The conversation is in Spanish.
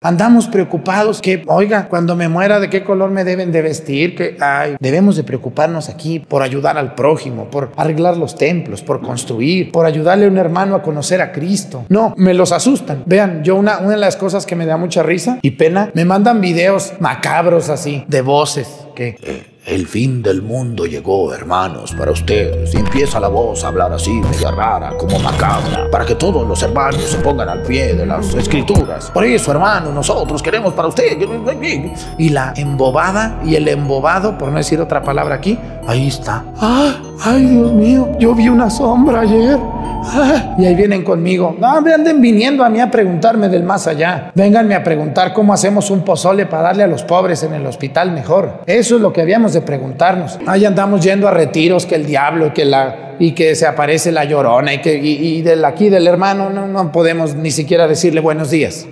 Andamos preocupados que, oiga, cuando me muera, ¿de qué color me deben de vestir? Que, ay, debemos de preocuparnos aquí por ayudar al prójimo, por arreglar los templos, por construir, por ayudarle a un hermano a conocer a Cristo. No, me los asustan. Vean, yo una, una de las cosas que me da mucha risa y pena, me mandan videos macabros así, de voces, que... El fin del mundo llegó, hermanos, para ustedes. Y empieza la voz a hablar así, media rara, como macabra, para que todos los hermanos se pongan al pie de las escrituras. Por eso, hermano, nosotros queremos para ustedes. Y la embobada y el embobado, por no decir otra palabra aquí, ahí está. ¡Ah! ¡Ay, Dios mío! Yo vi una sombra ayer. Ah, y ahí vienen conmigo. No, me anden viniendo a mí a preguntarme del más allá. Vénganme a preguntar cómo hacemos un pozole para darle a los pobres en el hospital mejor. Eso es lo que habíamos de preguntarnos. Ahí andamos yendo a retiros que el diablo, que la y que se aparece la llorona y que y, del aquí del hermano no, no podemos ni siquiera decirle buenos días.